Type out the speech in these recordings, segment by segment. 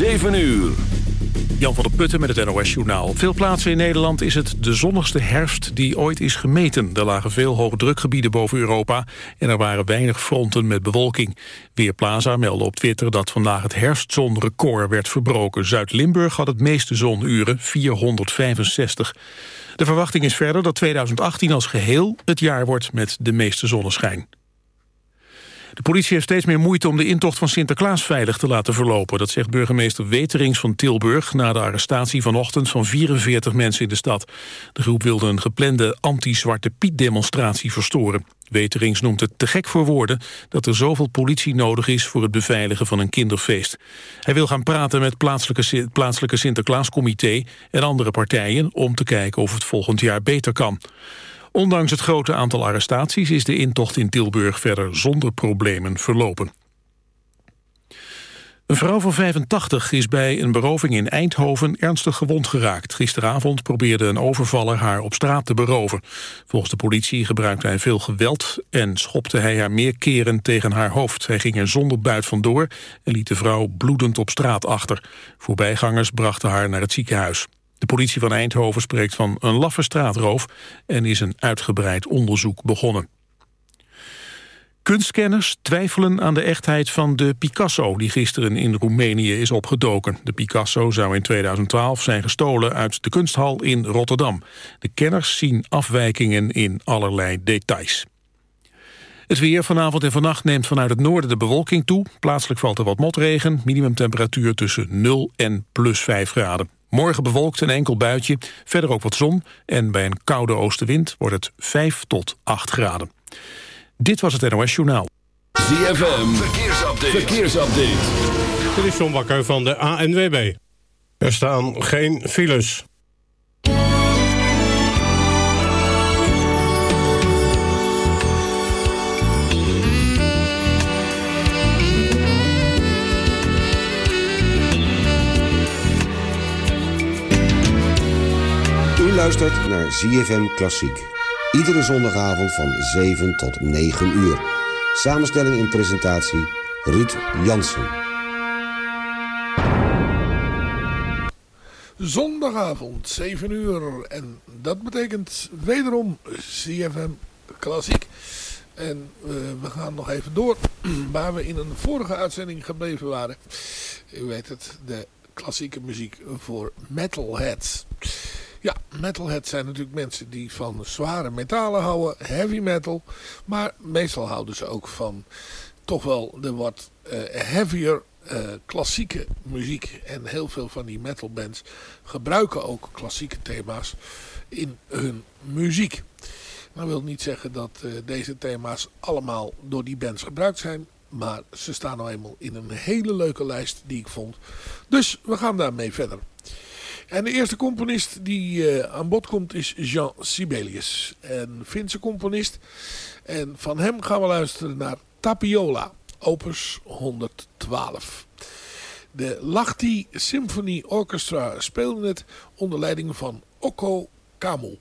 7 uur. Jan van der Putten met het NOS-journaal. Veel plaatsen in Nederland is het de zonnigste herfst die ooit is gemeten. Er lagen veel hoogdrukgebieden boven Europa... en er waren weinig fronten met bewolking. Weerplaza meldde op Twitter dat vandaag het herfstzonrecord werd verbroken. Zuid-Limburg had het meeste zonuren, 465. De verwachting is verder dat 2018 als geheel het jaar wordt met de meeste zonneschijn. De politie heeft steeds meer moeite om de intocht van Sinterklaas veilig te laten verlopen. Dat zegt burgemeester Weterings van Tilburg na de arrestatie vanochtend van 44 mensen in de stad. De groep wilde een geplande anti-Zwarte Piet demonstratie verstoren. Weterings noemt het te gek voor woorden dat er zoveel politie nodig is voor het beveiligen van een kinderfeest. Hij wil gaan praten met plaatselijke, plaatselijke Sinterklaascomité en andere partijen om te kijken of het volgend jaar beter kan. Ondanks het grote aantal arrestaties is de intocht in Tilburg verder zonder problemen verlopen. Een vrouw van 85 is bij een beroving in Eindhoven ernstig gewond geraakt. Gisteravond probeerde een overvaller haar op straat te beroven. Volgens de politie gebruikte hij veel geweld en schopte hij haar meer keren tegen haar hoofd. Hij ging er zonder buit vandoor en liet de vrouw bloedend op straat achter. Voorbijgangers brachten haar naar het ziekenhuis. De politie van Eindhoven spreekt van een laffe straatroof... en is een uitgebreid onderzoek begonnen. Kunstkenners twijfelen aan de echtheid van de Picasso... die gisteren in Roemenië is opgedoken. De Picasso zou in 2012 zijn gestolen uit de kunsthal in Rotterdam. De kenners zien afwijkingen in allerlei details. Het weer vanavond en vannacht neemt vanuit het noorden de bewolking toe. Plaatselijk valt er wat motregen. Minimumtemperatuur tussen 0 en plus 5 graden. Morgen bewolkt een enkel buitje, verder ook wat zon... en bij een koude oostenwind wordt het 5 tot 8 graden. Dit was het NOS Journaal. ZFM, verkeersupdate. verkeersupdate. Dit is John Bakker van de ANWB. Er staan geen files. Luistert naar ZFM Klassiek. Iedere zondagavond van 7 tot 9 uur. Samenstelling en presentatie Ruud Jansen. Zondagavond, 7 uur. En dat betekent wederom CFM Klassiek. En uh, we gaan nog even door waar we in een vorige uitzending gebleven waren. U weet het, de klassieke muziek voor metalheads. Ja, metalheads zijn natuurlijk mensen die van zware metalen houden, heavy metal. Maar meestal houden ze ook van toch wel de wat uh, heavier uh, klassieke muziek. En heel veel van die metalbands gebruiken ook klassieke thema's in hun muziek. Dat wil niet zeggen dat uh, deze thema's allemaal door die bands gebruikt zijn. Maar ze staan nou eenmaal in een hele leuke lijst die ik vond. Dus we gaan daarmee verder. En de eerste componist die uh, aan bod komt is Jean Sibelius. Een Finse componist. En van hem gaan we luisteren naar Tapiola, opus 112. De Lahti Symphony Orchestra speelde het onder leiding van Okko Kamel.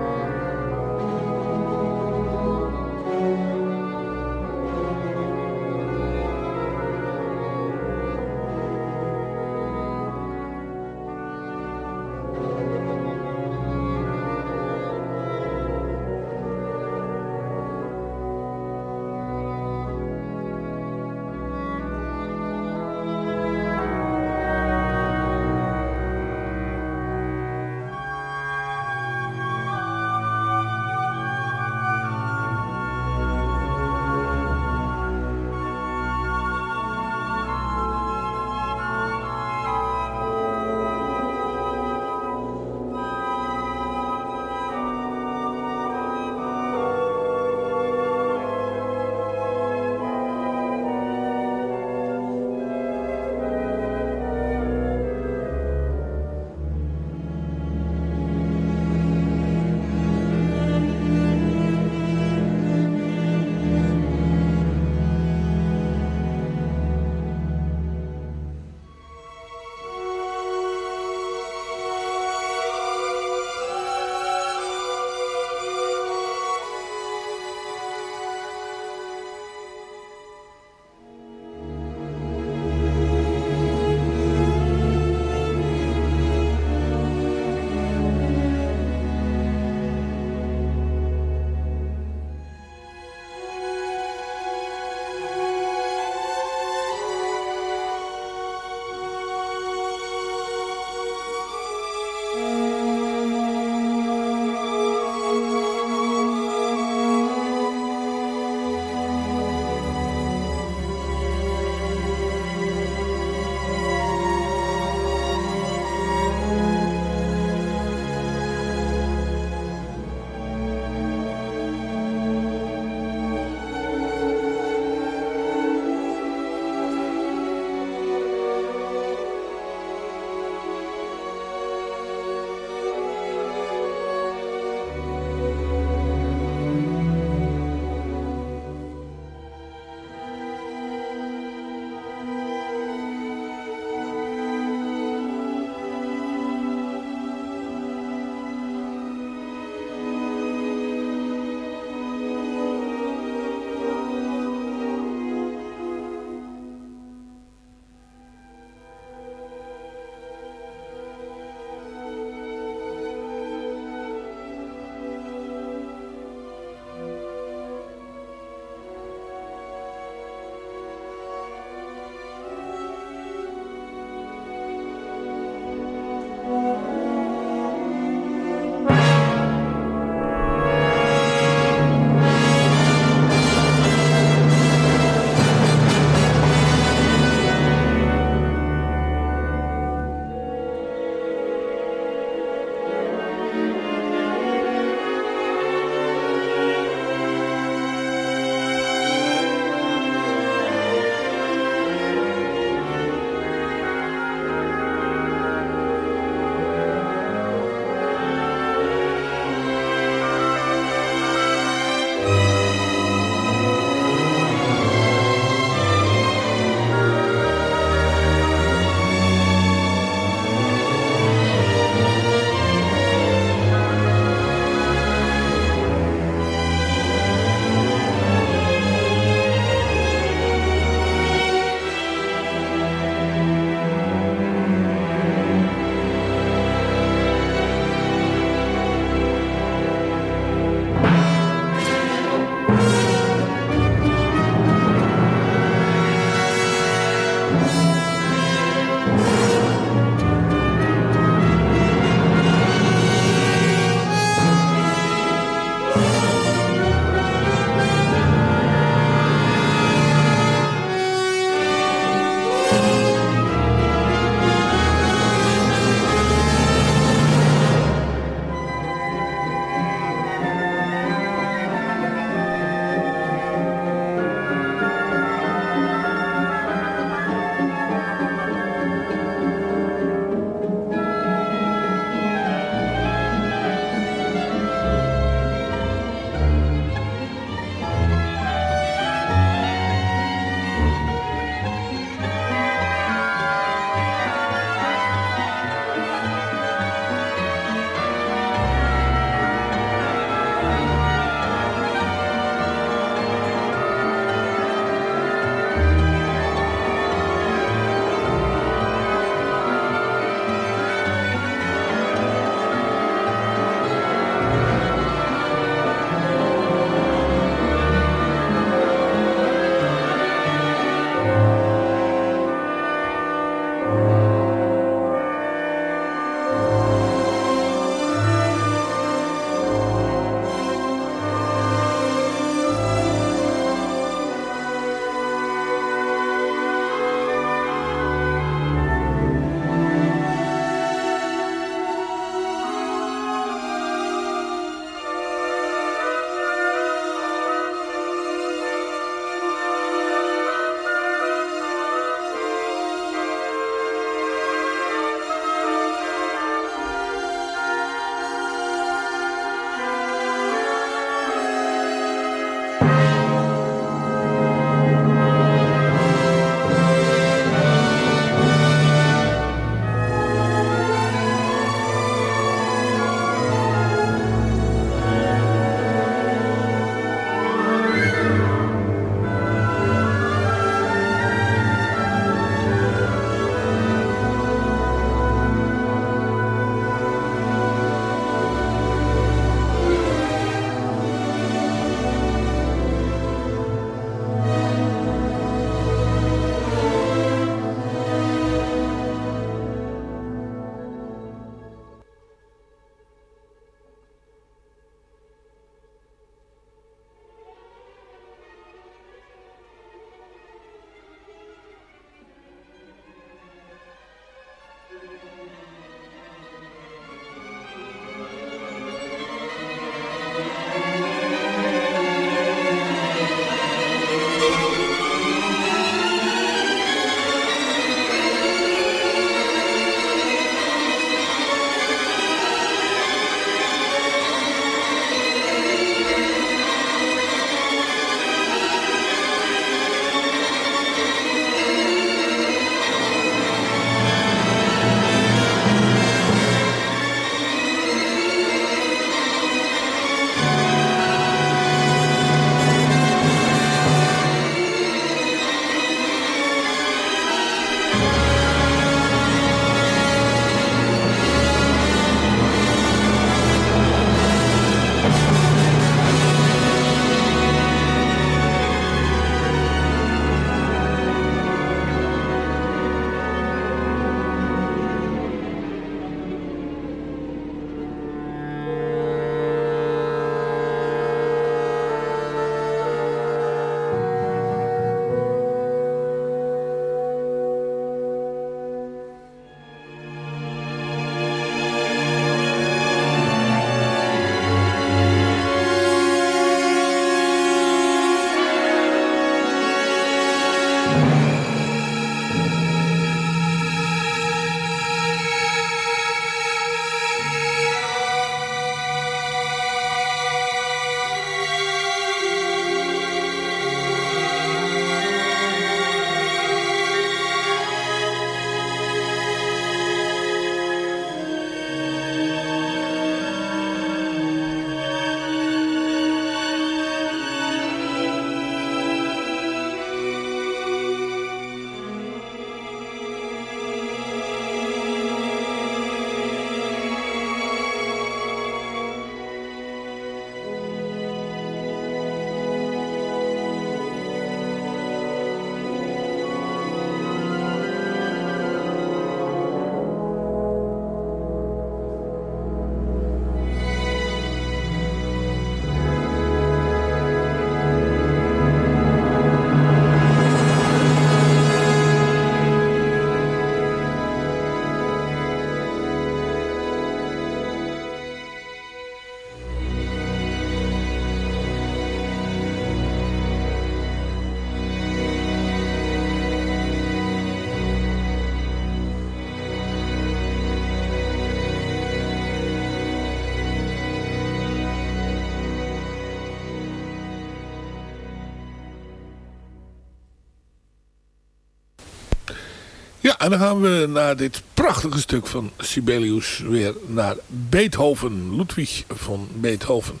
En dan gaan we naar dit prachtige stuk van Sibelius weer naar Beethoven. Ludwig van Beethoven.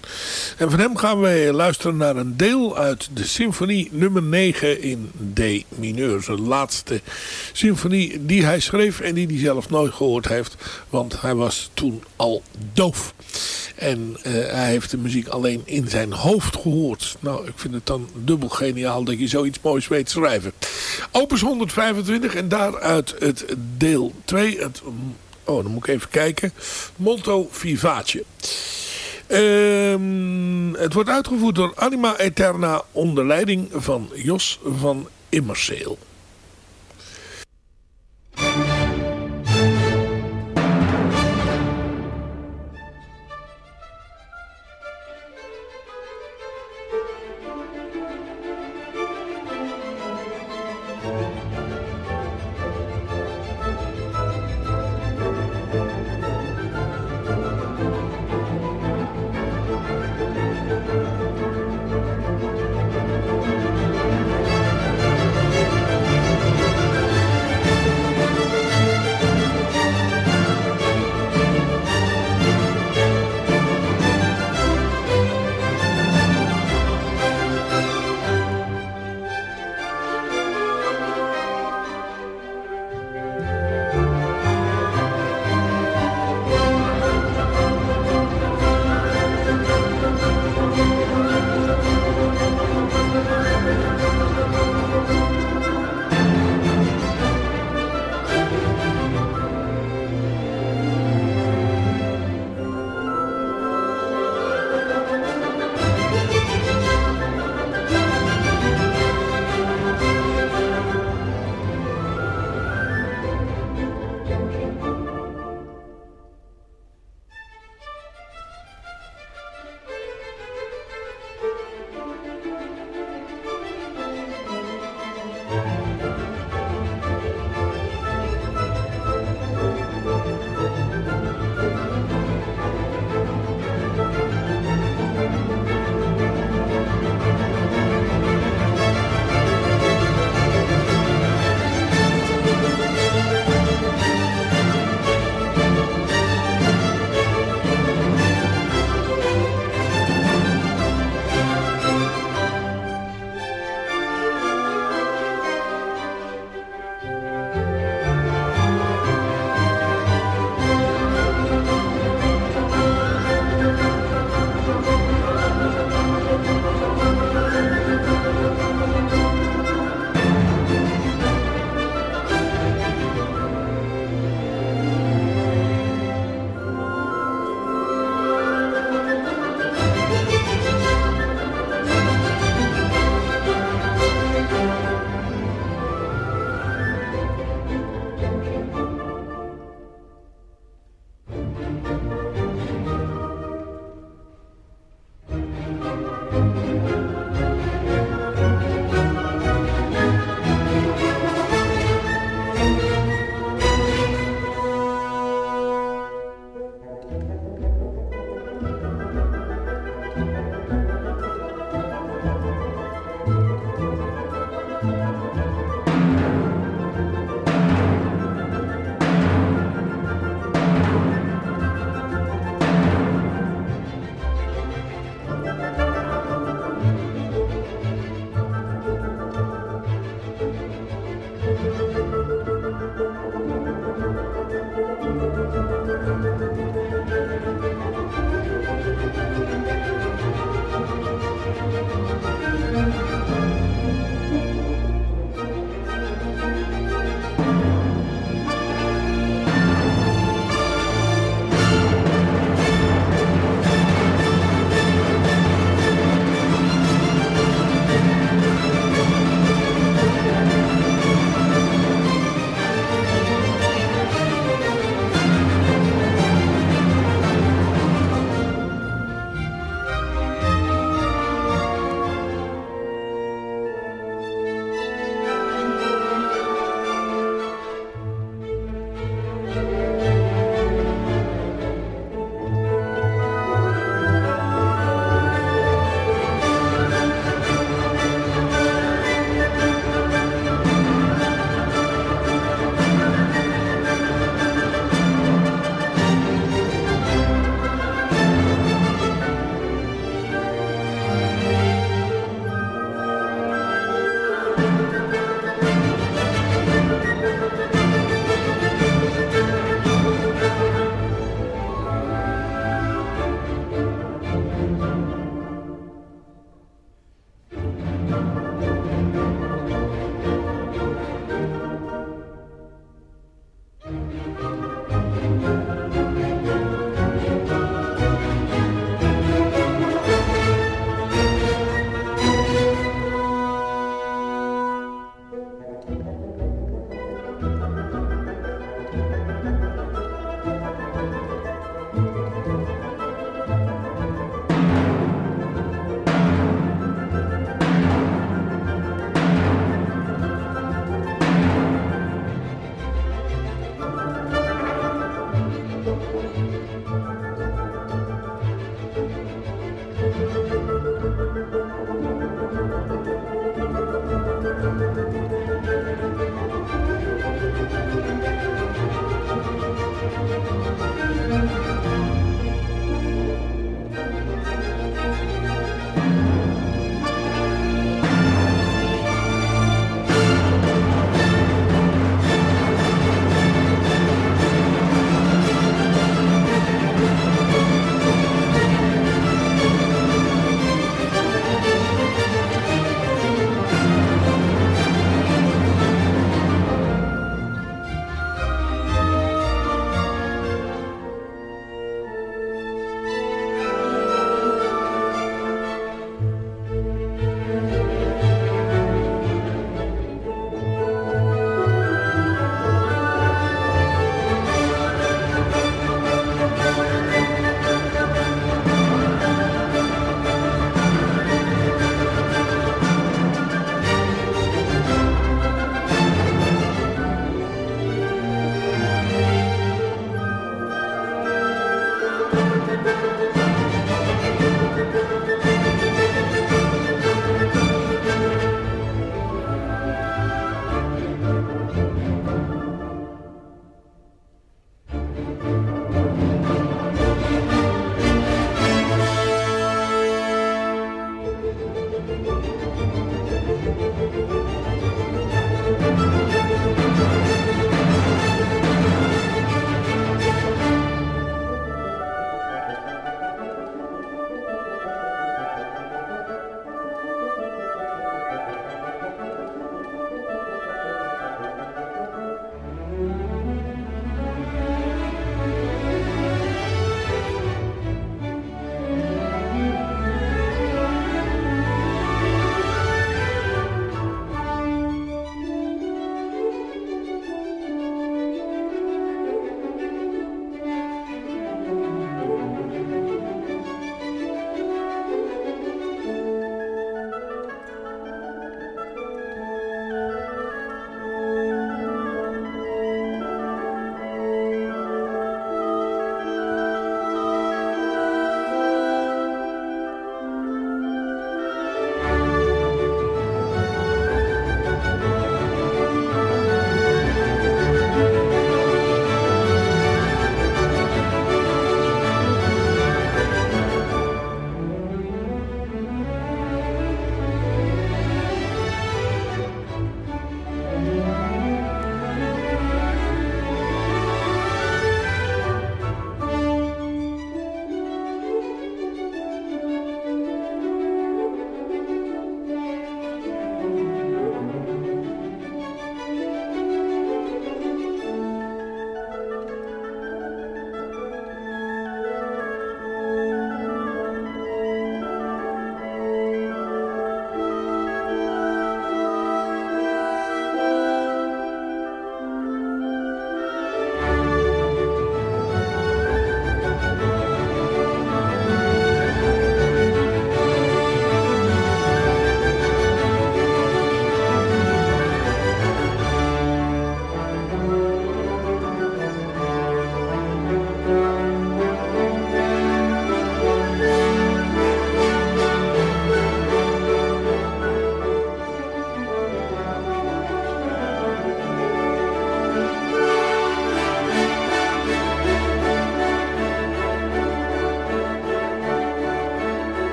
En van hem gaan wij luisteren naar een deel uit de symfonie nummer 9 in D mineur. Zijn laatste symfonie die hij schreef en die hij zelf nooit gehoord heeft. Want hij was toen al doof. En uh, hij heeft de muziek alleen in zijn hoofd gehoord. Nou, ik vind het dan dubbel geniaal dat je zoiets moois weet schrijven. Opus 125 en daaruit het deel 2. Het, oh, dan moet ik even kijken. Molto Vivace. Uh, het wordt uitgevoerd door Anima Eterna onder leiding van Jos van Immerseel.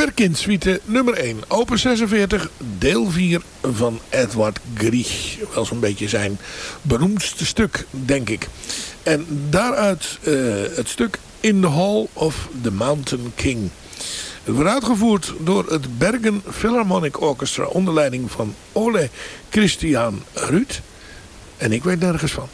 Perkins suite nummer 1, open 46, deel 4 van Edward Grieg. Wel zo'n beetje zijn beroemdste stuk, denk ik. En daaruit uh, het stuk In the Hall of the Mountain King. Het uitgevoerd door het Bergen Philharmonic Orchestra onder leiding van Ole Christian Ruud. En ik weet nergens van.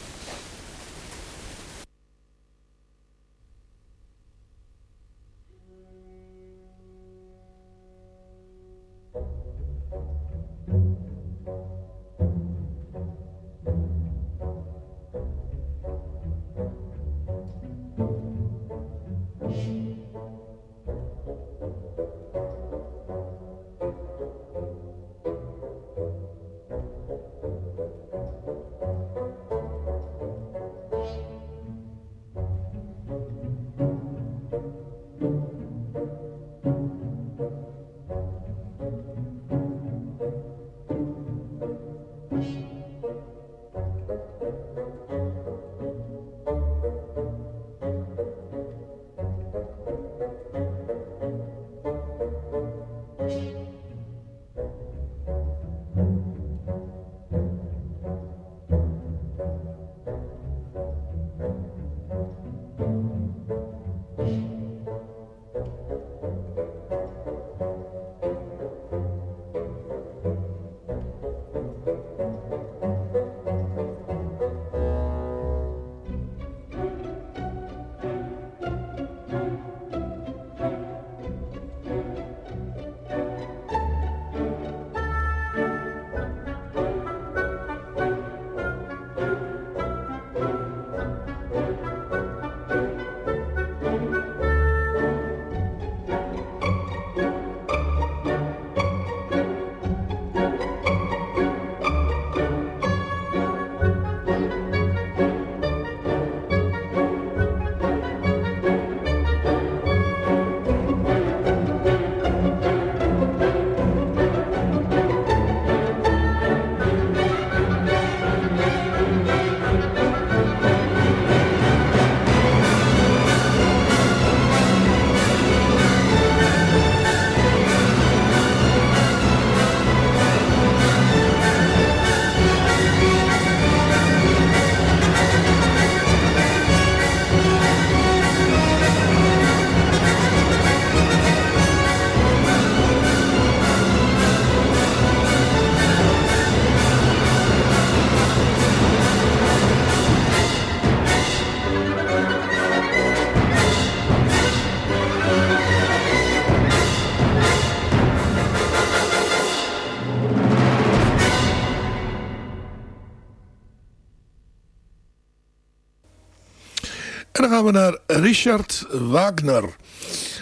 Richard Wagner.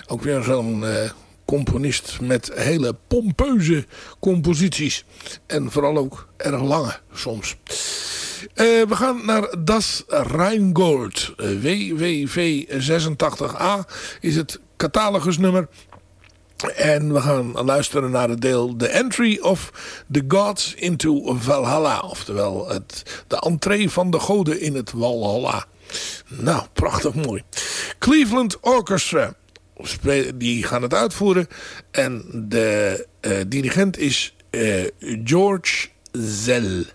Ook weer zo'n uh, componist met hele pompeuze composities. En vooral ook erg lange soms. Uh, we gaan naar Das Rheingold. WWV86A is het catalogusnummer. En we gaan luisteren naar het deel The Entry of the Gods into Valhalla. Oftewel het, de entree van de goden in het Valhalla. Nou, prachtig mooi. Cleveland Orchestra. Die gaan het uitvoeren. En de uh, dirigent is uh, George Zell.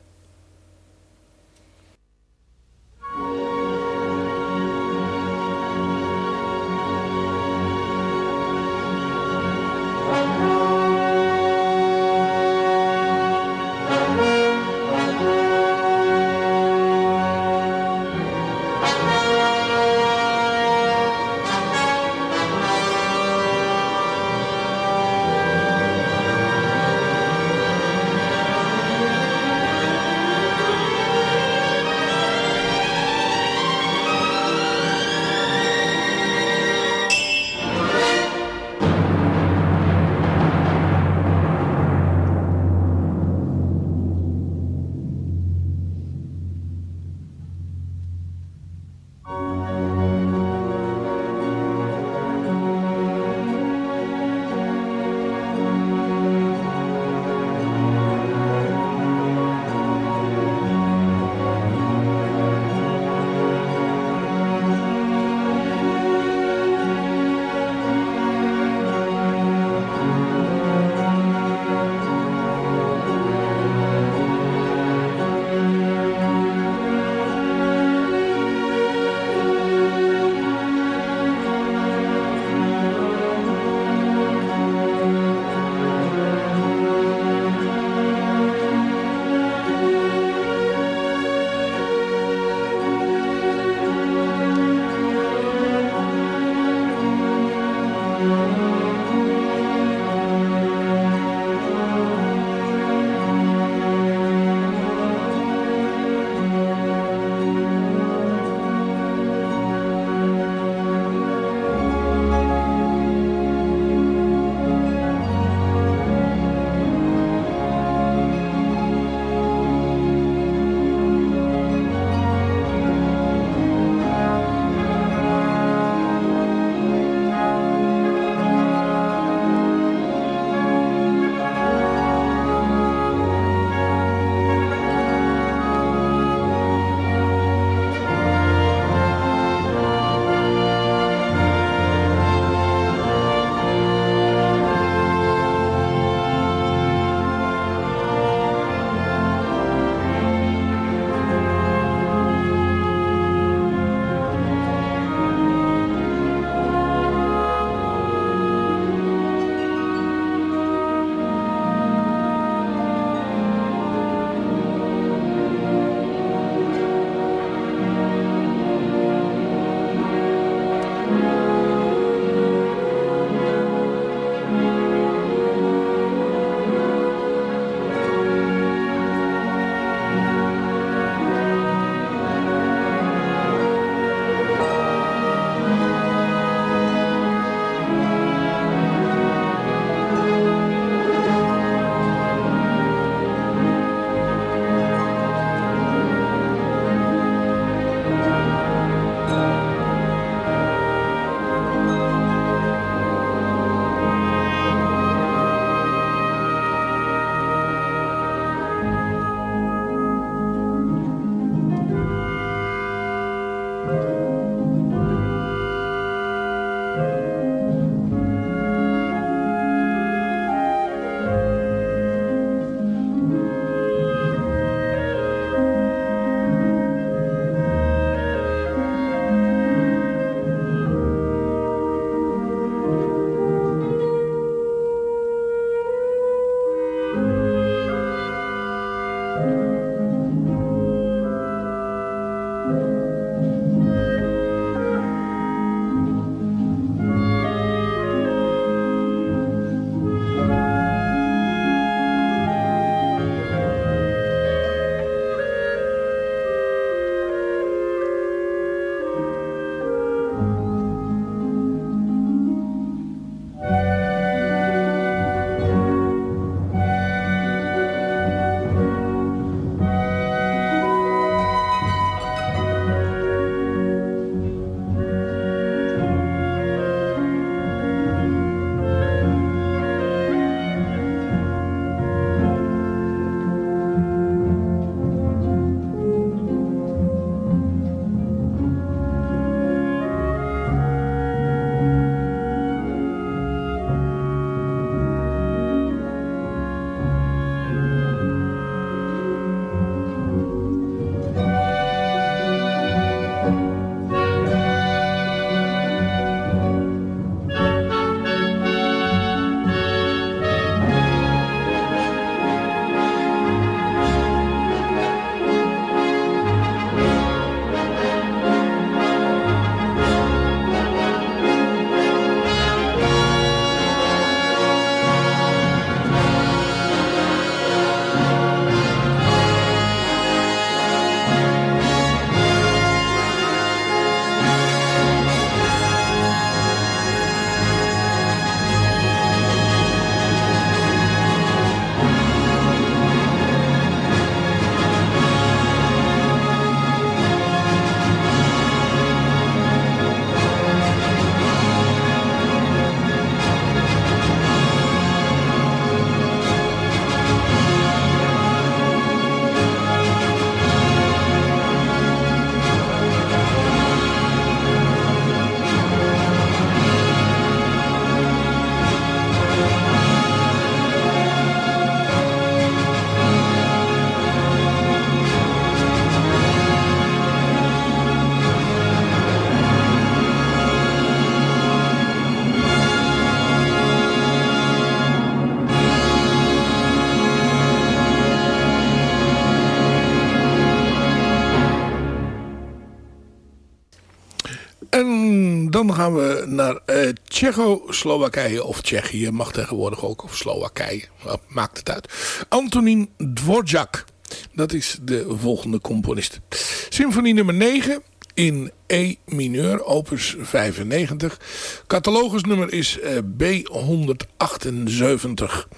Dan gaan we naar uh, Tsjechoslowakije of Tsjechië, mag tegenwoordig ook, of Slowakije, maakt het uit. Antonin Dvorak, dat is de volgende componist. Symfonie nummer 9 in E mineur, opus 95. Catalogusnummer is uh, B178.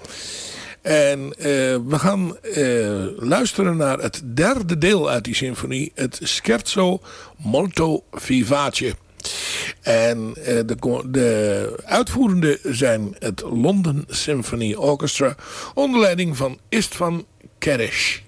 En uh, we gaan luisteren naar het derde deel uit die symfonie. Het Scherzo Molto Vivace. En uh, de, de uitvoerende zijn het London Symphony Orchestra onder leiding van Istvan Keresh.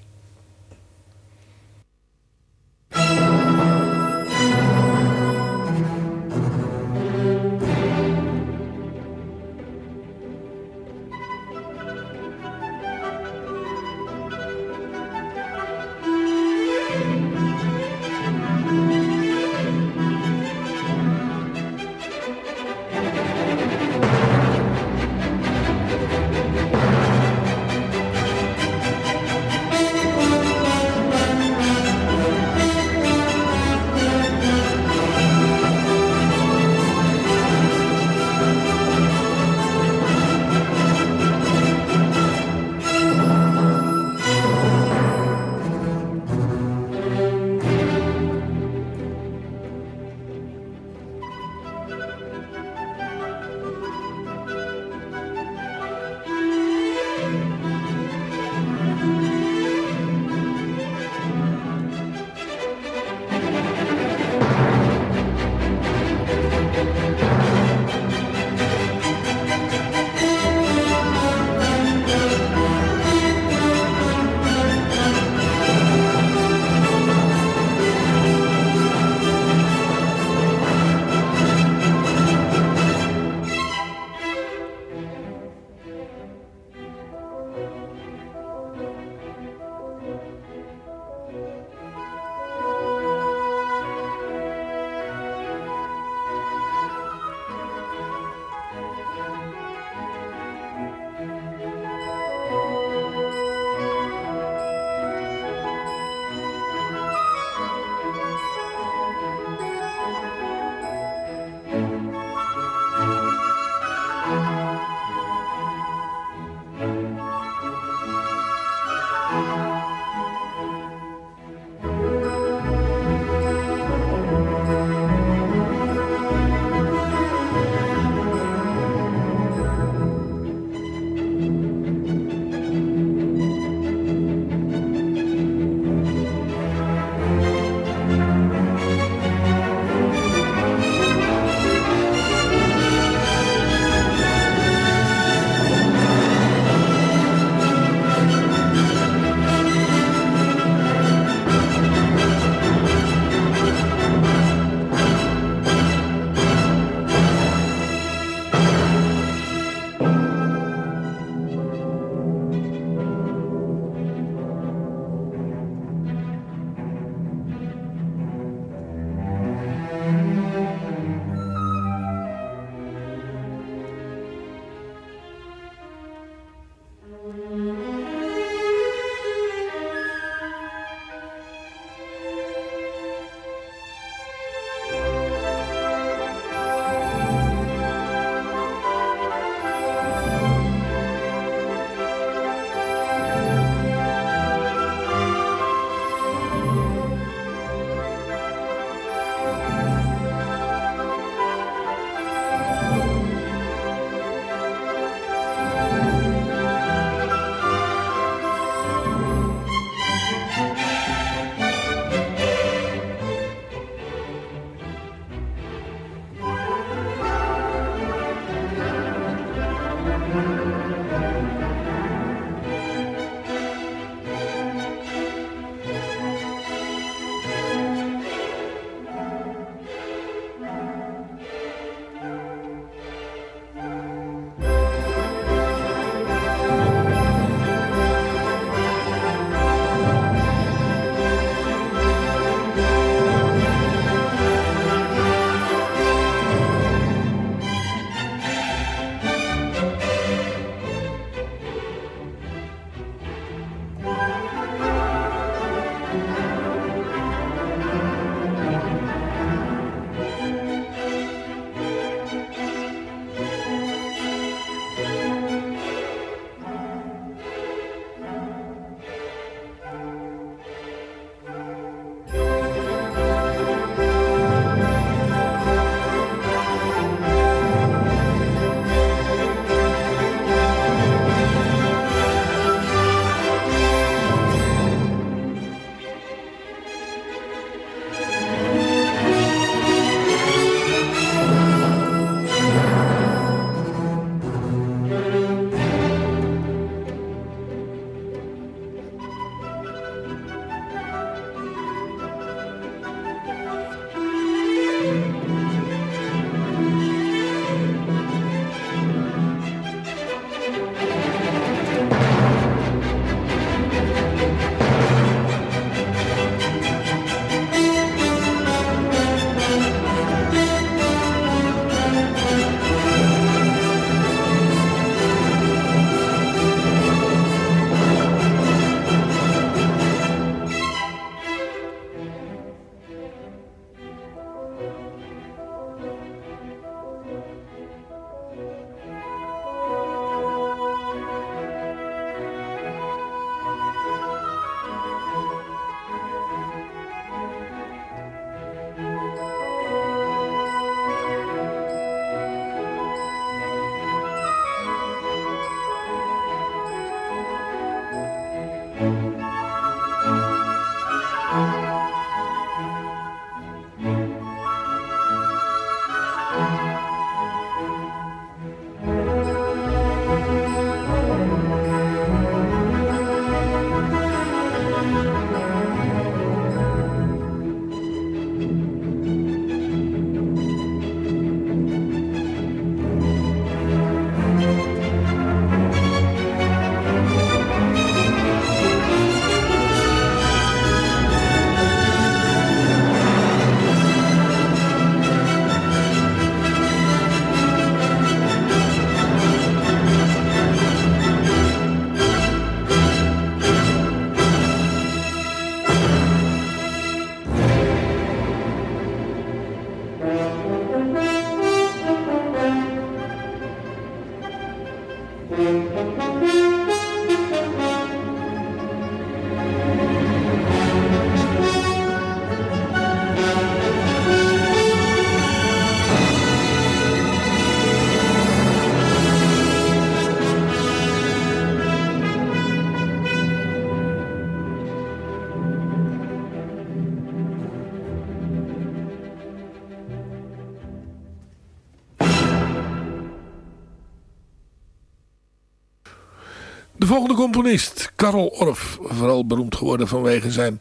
Volgende componist, Karel Orff, vooral beroemd geworden vanwege zijn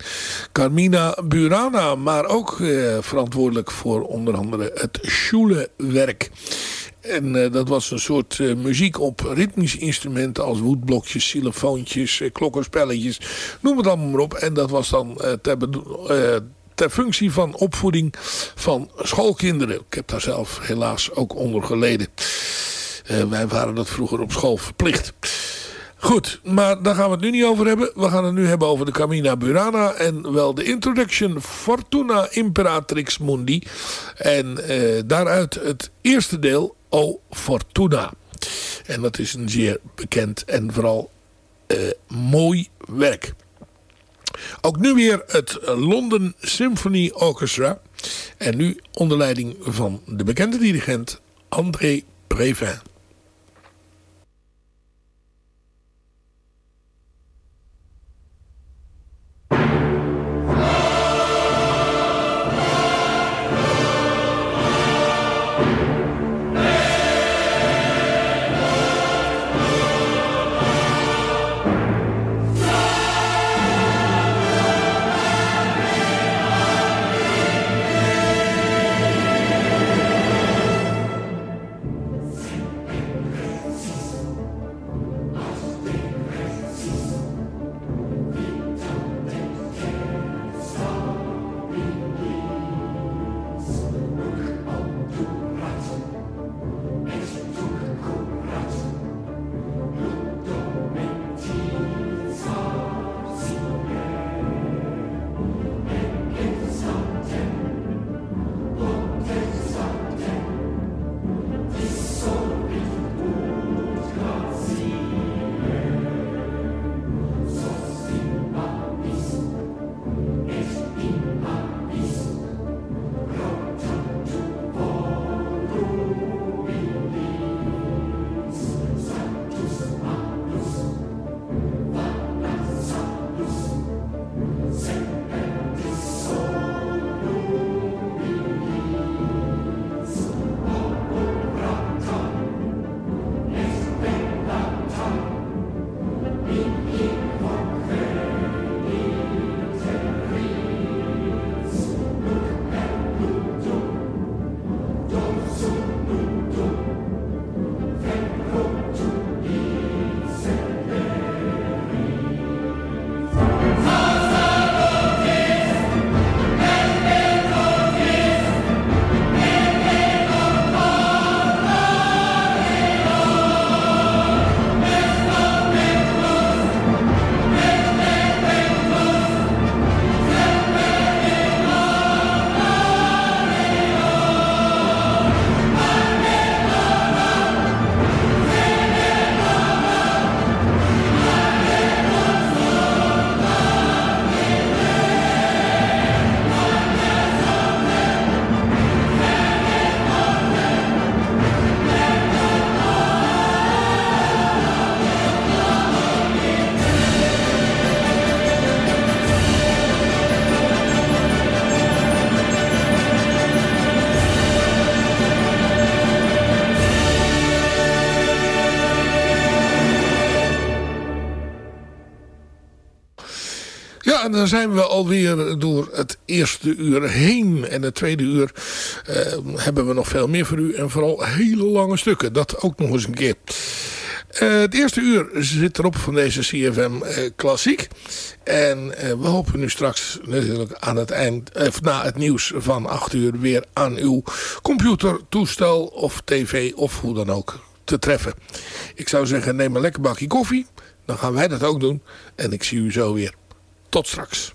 Carmina Burana, maar ook eh, verantwoordelijk voor onder andere het Schule-werk. En uh, dat was een soort uh, muziek op ritmische instrumenten als woodblokjes, xylofoontjes, uh, klokkenspelletjes, noem het allemaal maar op. En dat was dan ter, ter functie van opvoeding van schoolkinderen. Ik heb daar zelf helaas ook onder geleden. wij waren dat vroeger op school verplicht. Goed, maar daar gaan we het nu niet over hebben. We gaan het nu hebben over de Camina Burana. En wel de Introduction Fortuna Imperatrix Mundi. En uh, daaruit het eerste deel, O Fortuna. En dat is een zeer bekend en vooral uh, mooi werk. Ook nu weer het London Symphony Orchestra. En nu onder leiding van de bekende dirigent André Prévin. Dan zijn we alweer door het eerste uur heen. En het tweede uur uh, hebben we nog veel meer voor u. En vooral hele lange stukken. Dat ook nog eens een keer. Uh, het eerste uur zit erop van deze CFM uh, Klassiek. En we hopen nu straks natuurlijk aan het eind, of na het nieuws van 8 uur weer aan uw computer, toestel of tv of hoe dan ook te treffen. Ik zou zeggen neem een lekker bakje koffie. Dan gaan wij dat ook doen. En ik zie u zo weer. Tot straks.